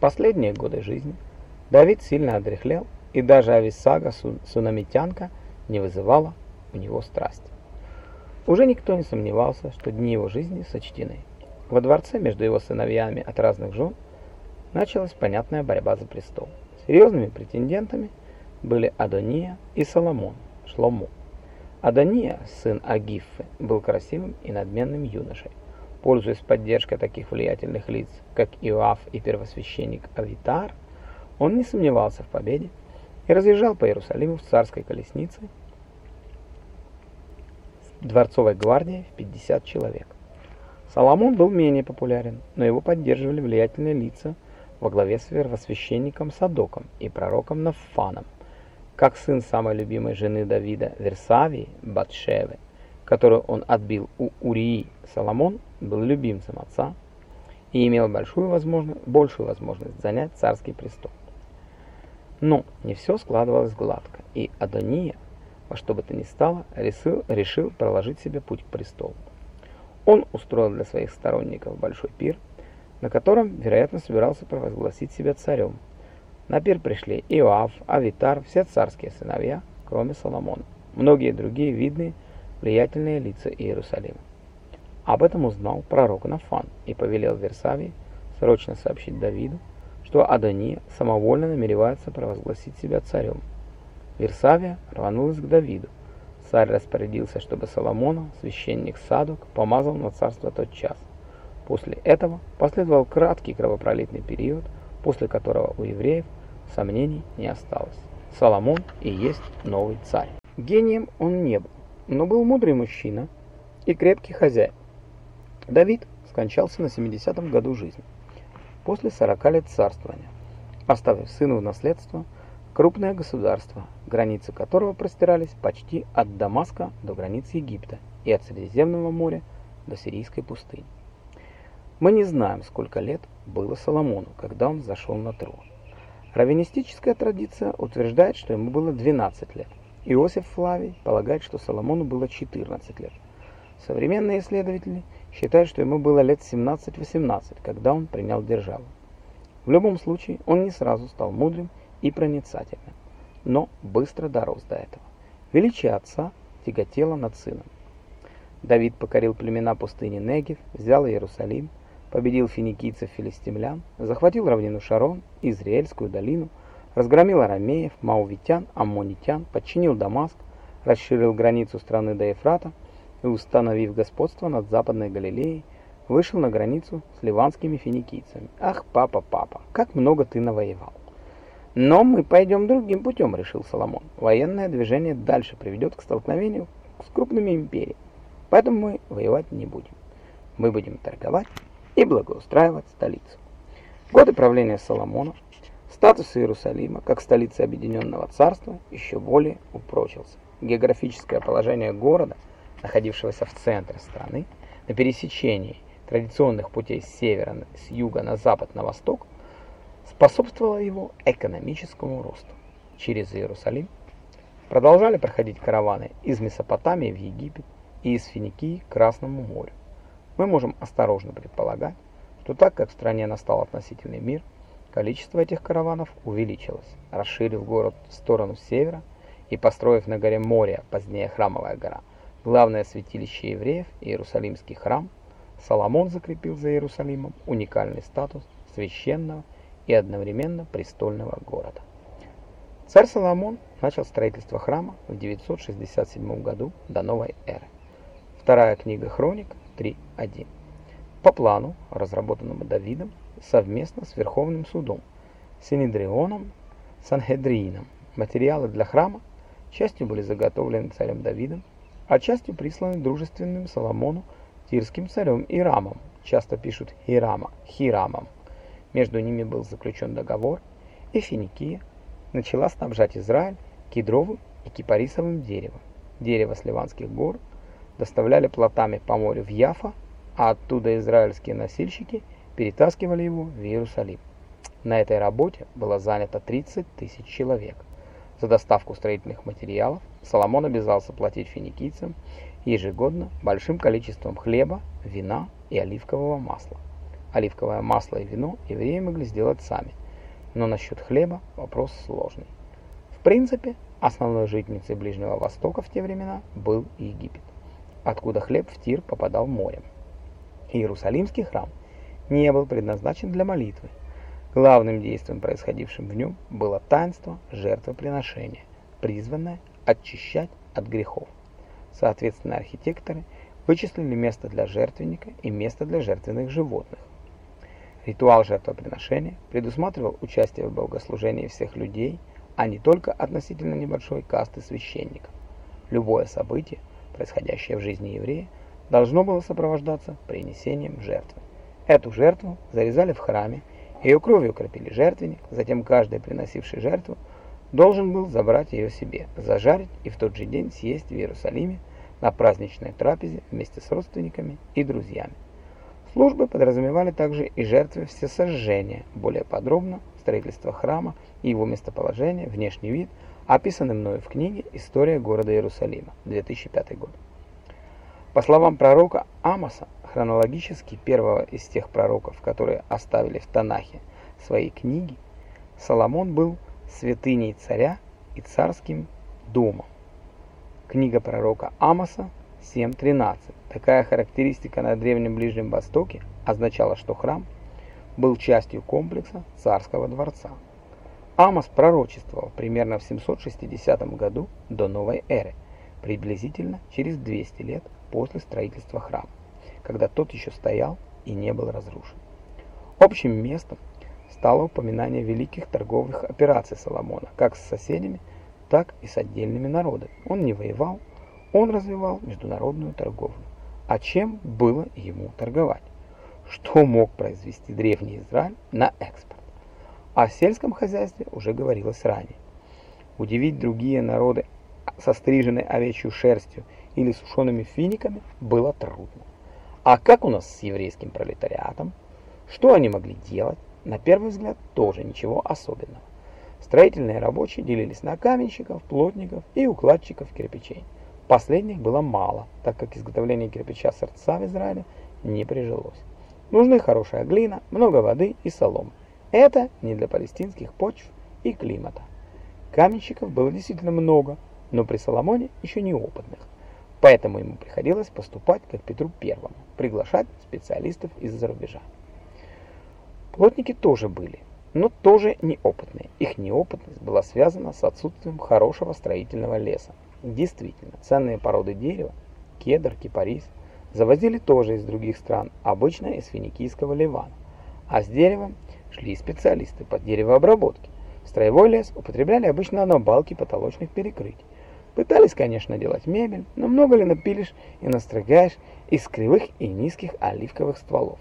последние годы жизни Давид сильно одряхлел, и даже Ависага Сунамитянка не вызывала у него страсти. Уже никто не сомневался, что дни его жизни сочтены. Во дворце между его сыновьями от разных жен началась понятная борьба за престол. Серьезными претендентами были Адония и Соломон, Шлому. Адония, сын Агиффы, был красивым и надменным юношей. Пользуясь поддержкой таких влиятельных лиц, как Иоав и первосвященник Авитар, он не сомневался в победе и разъезжал по Иерусалиму в царской колеснице дворцовой гвардией в 50 человек. Соломон был менее популярен, но его поддерживали влиятельные лица во главе с первосвященником Садоком и пророком Нафаном, как сын самой любимой жены Давида Версавии, Батшевы, которую он отбил у Урии. Соломон был любимцем отца и имел большую возможность, большую возможность занять царский престол. Но не все складывалось гладко, и Адония, во что бы то ни стало, решил, решил проложить себе путь к престолу. Он устроил для своих сторонников большой пир, на котором, вероятно, собирался провозгласить себя царем. На пир пришли Иоав, Авитар, все царские сыновья, кроме Соломона, многие другие видные, влиятельные лица Иерусалима. Об этом узнал пророк Нафан и повелел Версавии срочно сообщить Давиду, что Адония самовольно намеревается провозгласить себя царем. Версавия рванулась к Давиду. Царь распорядился, чтобы Соломона, священник Садок, помазал на царство тот час. После этого последовал краткий кровопролитный период, после которого у евреев сомнений не осталось. Соломон и есть новый царь. Гением он не был, но был мудрый мужчина и крепкий хозяин. Давид скончался на 70-м году жизни после 40 лет царствования, оставив сыну в наследство крупное государство, границы которого простирались почти от Дамаска до границ Египта и от Средиземного моря до Сирийской пустыни. Мы не знаем, сколько лет было Соломону, когда он зашел на трон. Раввинистическая традиция утверждает, что ему было 12 лет. Иосиф Флавий полагает, что Соломону было 14 лет. Современные исследователи – считают, что ему было лет 17-18, когда он принял державу. В любом случае, он не сразу стал мудрым и проницательным, но быстро дорос до этого. Величие отца тяготело над сыном. Давид покорил племена пустыни Негев, взял Иерусалим, победил финикийцев-филистимлян, захватил равнину Шарон, Израильскую долину, разгромил арамеев, маувитян, аммонитян, подчинил Дамаск, расширил границу страны до Ефрата, и, установив господство над Западной Галилеей, вышел на границу с ливанскими финикийцами. Ах, папа, папа, как много ты навоевал. Но мы пойдем другим путем, решил Соломон. Военное движение дальше приведет к столкновению с крупными империями, поэтому мы воевать не будем. Мы будем торговать и благоустраивать столицу. Годы правления Соломона статус Иерусалима как столицы Объединенного Царства еще более упрочился. Географическое положение города – находившегося в центре страны, на пересечении традиционных путей с севера, с юга на запад, на восток, способствовало его экономическому росту. Через Иерусалим продолжали проходить караваны из Месопотамии в Египет и из Финикии к Красному морю. Мы можем осторожно предполагать, что так как в стране настал относительный мир, количество этих караванов увеличилось, расширив город в сторону севера и построив на горе Мория, позднее Храмовая гора, главное святилище евреев, Иерусалимский храм, Соломон закрепил за Иерусалимом уникальный статус священного и одновременно престольного города. Царь Соломон начал строительство храма в 967 году до новой эры. Вторая книга Хроник 3.1. По плану, разработанному Давидом совместно с Верховным судом, Синедрионом, Санхедриином, материалы для храма частью были заготовлены царем Давидом частью присланы дружественным Соломону тирским царем Ирамом, часто пишут Хирама, Хирамом. Между ними был заключен договор, и Финикия начала снабжать Израиль кедровым и кипарисовым деревом. Дерево с Ливанских гор доставляли плотами по морю в Яфа, а оттуда израильские носильщики перетаскивали его в Иерусалим. На этой работе было занято 30 тысяч человек. За доставку строительных материалов Соломон обязался платить финикийцам ежегодно большим количеством хлеба, вина и оливкового масла. Оливковое масло и вино евреи могли сделать сами, но насчет хлеба вопрос сложный. В принципе, основной житницей Ближнего Востока в те времена был Египет, откуда хлеб в Тир попадал морем. Иерусалимский храм не был предназначен для молитвы. Главным действием, происходившим в нем, было таинство жертвоприношения, призванное очищать от грехов. Соответственно, архитекторы вычислили место для жертвенника и место для жертвенных животных. Ритуал жертвоприношения предусматривал участие в богослужении всех людей, а не только относительно небольшой касты священников. Любое событие, происходящее в жизни еврея, должно было сопровождаться принесением жертвы. Эту жертву зарезали в храме, ее кровью кропили жертвенник, затем каждый, приносивший жертву, должен был забрать ее себе, зажарить и в тот же день съесть в Иерусалиме на праздничной трапезе вместе с родственниками и друзьями. Службы подразумевали также и жертвы всесожжения, более подробно строительство храма и его местоположение, внешний вид, описаны мною в книге «История города Иерусалима», 2005 год. По словам пророка Амоса, хронологически первого из тех пророков, которые оставили в Танахе свои книги, Соломон был святыней царя и царским домом. Книга пророка Амоса 7.13. Такая характеристика на Древнем Ближнем Востоке означала, что храм был частью комплекса царского дворца. Амос пророчествовал примерно в 760 году до новой эры, приблизительно через 200 лет после строительства храма, когда тот еще стоял и не был разрушен. Общим местом стало упоминание великих торговых операций Соломона, как с соседями, так и с отдельными народами. Он не воевал, он развивал международную торговлю. А чем было ему торговать? Что мог произвести древний Израиль на экспорт? О сельском хозяйстве уже говорилось ранее. Удивить другие народы со стриженной овечью шерстью или сушеными финиками было трудно. А как у нас с еврейским пролетариатом? Что они могли делать? На первый взгляд тоже ничего особенного. Строительные рабочие делились на каменщиков, плотников и укладчиков кирпичей. Последних было мало, так как изготовление кирпича сердца в Израиле не прижилось. Нужны хорошая глина, много воды и соломы. Это не для палестинских почв и климата. Каменщиков было действительно много, но при Соломоне еще неопытных. Поэтому ему приходилось поступать как Петру Первому, приглашать специалистов из-за рубежа. Плотники тоже были, но тоже неопытные. Их неопытность была связана с отсутствием хорошего строительного леса. Действительно, ценные породы дерева, кедр, кипарис, завозили тоже из других стран, обычно из финикийского Ливана. А с деревом шли специалисты по деревообработке. Строевой лес употребляли обычно на балки потолочных перекрытий. Пытались, конечно, делать мебель, но много ли напилишь и настрогаешь из кривых и низких оливковых стволов.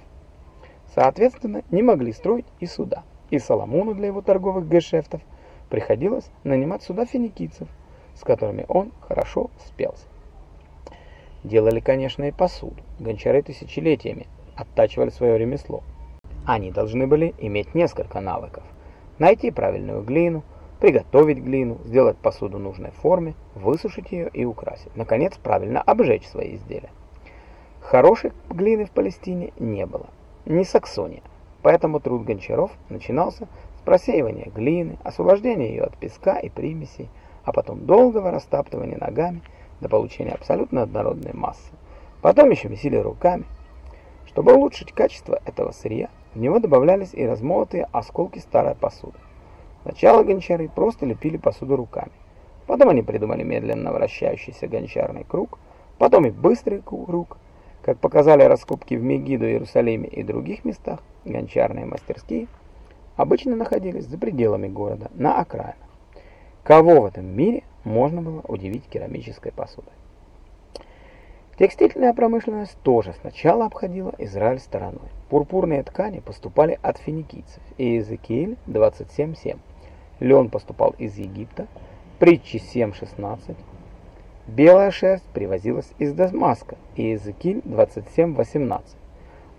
Соответственно, не могли строить и суда и Соломону для его торговых гешефтов приходилось нанимать сюда финикийцев, с которыми он хорошо спелся. Делали, конечно, и посуду. Гончары тысячелетиями оттачивали свое ремесло. Они должны были иметь несколько навыков. Найти правильную глину, приготовить глину, сделать посуду нужной форме, высушить ее и украсить. Наконец, правильно обжечь свои изделия. Хорошей глины в Палестине не было. Не Саксония. Поэтому труд гончаров начинался с просеивания глины, освобождения ее от песка и примесей, а потом долгого растаптывания ногами до получения абсолютно однородной массы. Потом еще месили руками. Чтобы улучшить качество этого сырья, в него добавлялись и размолотые осколки старой посуды. Сначала гончары просто лепили посуду руками. Потом они придумали медленно вращающийся гончарный круг, потом и быстрый круг. Как показали раскопки в Мегиду, Иерусалиме и других местах, гончарные мастерские обычно находились за пределами города, на окраинах. Кого в этом мире можно было удивить керамической посудой? Текстильная промышленность тоже сначала обходила Израиль стороной. Пурпурные ткани поступали от финикийцев, и Иезекииль 27.7. Лен поступал из Египта, притчи 7.16. Белая шерсть привозилась из Дамаска, Иезекииль 27.18.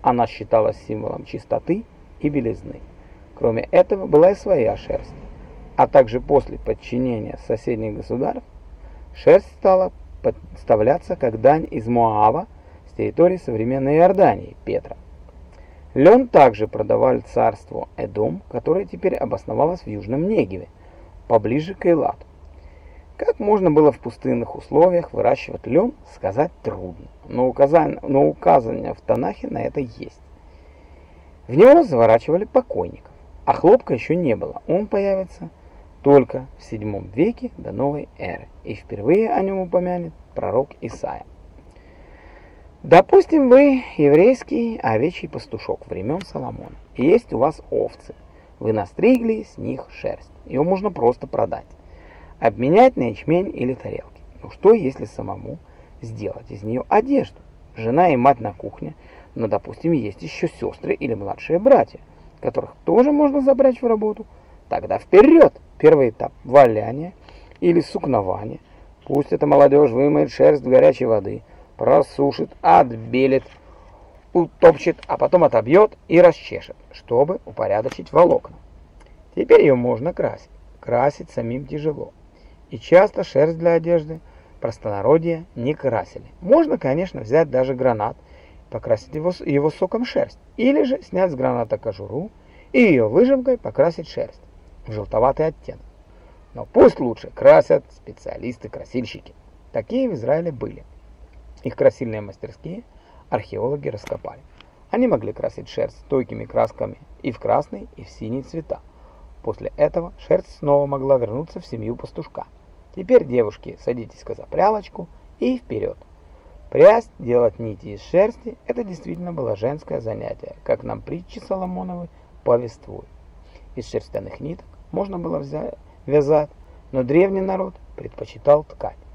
Она считалась символом чистоты и белизны. Кроме этого была и своя шерсть. А также после подчинения соседних государств шерсть стала подставляться как дань из Моава с территории современной Иордании, Петра. Лен также продавали царству Эдом, которое теперь обосновалось в Южном Негеве, поближе к Эйлату. Как можно было в пустынных условиях выращивать лен, сказать трудно, но указание, но указание в Танахе на это есть. В него заворачивали покойников, а хлопка еще не было, он появится только в VII веке до новой эры, и впервые о нем упомянет пророк Исаия. Допустим, вы еврейский овечий пастушок времен Соломона, и есть у вас овцы, вы настригли с них шерсть, ее можно просто продать обменять на ячмень или тарелки. Ну что, если самому сделать из нее одежду? Жена и мать на кухне, но, допустим, есть еще сестры или младшие братья, которых тоже можно забрать в работу. Тогда вперед! Первый этап – валяние или сукнование. Пусть эта молодежь вымоет шерсть горячей воды, просушит, отбелит, утопчет, а потом отобьет и расчешет, чтобы упорядочить волокна. Теперь ее можно красить. Красить самим тяжело и часто шерсть для одежды простонародье не красили. Можно, конечно, взять даже гранат, покрасить его, его соком шерсть, или же снять с граната кожуру и ее выжимкой покрасить шерсть в желтоватый оттенок. Но пусть лучше красят специалисты-красильщики. Такие в Израиле были. Их красильные мастерские археологи раскопали. Они могли красить шерсть стойкими красками и в красный, и в синий цвета. После этого шерсть снова могла вернуться в семью пастушка. Теперь, девушки, садитесь-ка за прялочку и вперед. Прясть, делать нити из шерсти – это действительно было женское занятие, как нам притчи Соломоновы повествуют. Из шерстяных ниток можно было взять, вязать, но древний народ предпочитал ткать.